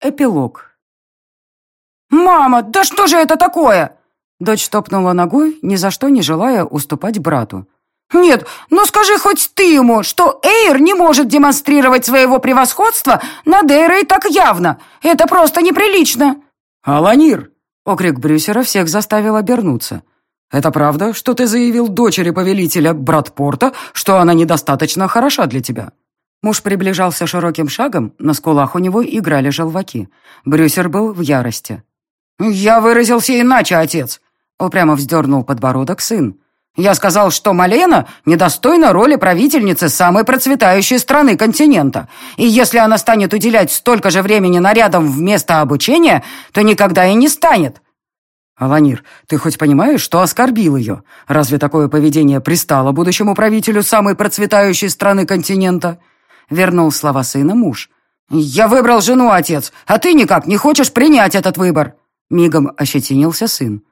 Эпилог. «Мама, да что же это такое?» Дочь топнула ногой, ни за что не желая уступать брату. «Нет, ну скажи хоть ты ему, что Эйр не может демонстрировать своего превосходства над Эйрой так явно. Это просто неприлично!» «Аланир!» — окрик Брюсера всех заставил обернуться. «Это правда, что ты заявил дочери повелителя Братпорта, что она недостаточно хороша для тебя?» Муж приближался широким шагом, на скулах у него играли желваки. Брюсер был в ярости. «Я выразился иначе, отец!» — упрямо вздернул подбородок сын. «Я сказал, что Малена недостойна роли правительницы самой процветающей страны континента, и если она станет уделять столько же времени нарядам вместо обучения, то никогда и не станет». «Аланир, ты хоть понимаешь, что оскорбил ее? Разве такое поведение пристало будущему правителю самой процветающей страны континента?» Вернул слова сына муж. «Я выбрал жену, отец, а ты никак не хочешь принять этот выбор!» Мигом ощетинился сын.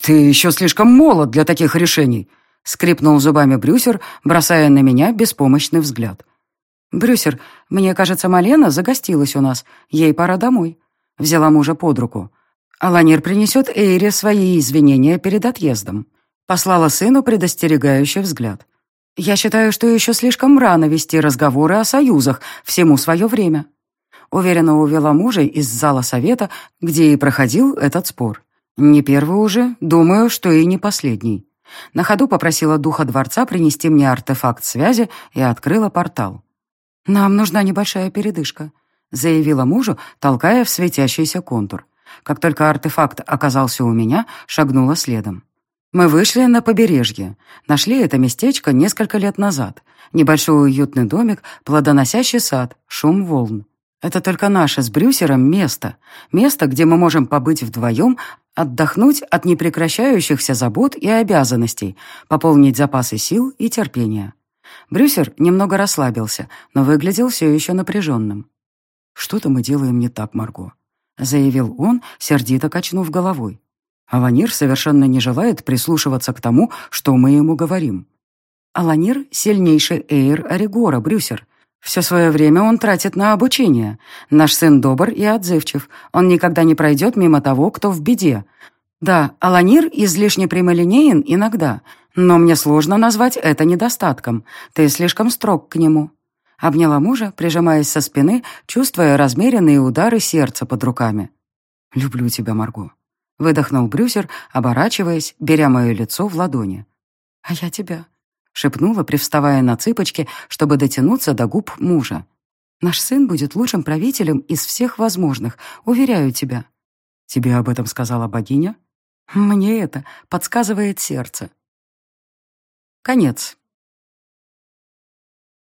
«Ты еще слишком молод для таких решений!» Скрипнул зубами Брюсер, бросая на меня беспомощный взгляд. «Брюсер, мне кажется, Малена загостилась у нас. Ей пора домой». Взяла мужа под руку. «Аланир принесет Эйре свои извинения перед отъездом». Послала сыну предостерегающий взгляд. «Я считаю, что еще слишком рано вести разговоры о союзах, всему свое время». Уверенно увела мужа из зала совета, где и проходил этот спор. Не первый уже, думаю, что и не последний. На ходу попросила духа дворца принести мне артефакт связи и открыла портал. «Нам нужна небольшая передышка», — заявила мужу, толкая в светящийся контур. Как только артефакт оказался у меня, шагнула следом. Мы вышли на побережье. Нашли это местечко несколько лет назад. Небольшой уютный домик, плодоносящий сад, шум волн. Это только наше с Брюсером место. Место, где мы можем побыть вдвоем, отдохнуть от непрекращающихся забот и обязанностей, пополнить запасы сил и терпения. Брюсер немного расслабился, но выглядел все еще напряженным. «Что-то мы делаем не так, Марго», — заявил он, сердито качнув головой. Аланир совершенно не желает прислушиваться к тому, что мы ему говорим. Аланир — сильнейший эйр Оригора, Брюсер. Все свое время он тратит на обучение. Наш сын добр и отзывчив. Он никогда не пройдет мимо того, кто в беде. Да, Аланир излишне прямолинеен иногда, но мне сложно назвать это недостатком. Ты слишком строг к нему. Обняла мужа, прижимаясь со спины, чувствуя размеренные удары сердца под руками. «Люблю тебя, Марго», Выдохнул Брюсер, оборачиваясь, беря мое лицо в ладони. «А я тебя», — шепнула, привставая на цыпочки, чтобы дотянуться до губ мужа. «Наш сын будет лучшим правителем из всех возможных, уверяю тебя». «Тебе об этом сказала богиня?» «Мне это подсказывает сердце». Конец.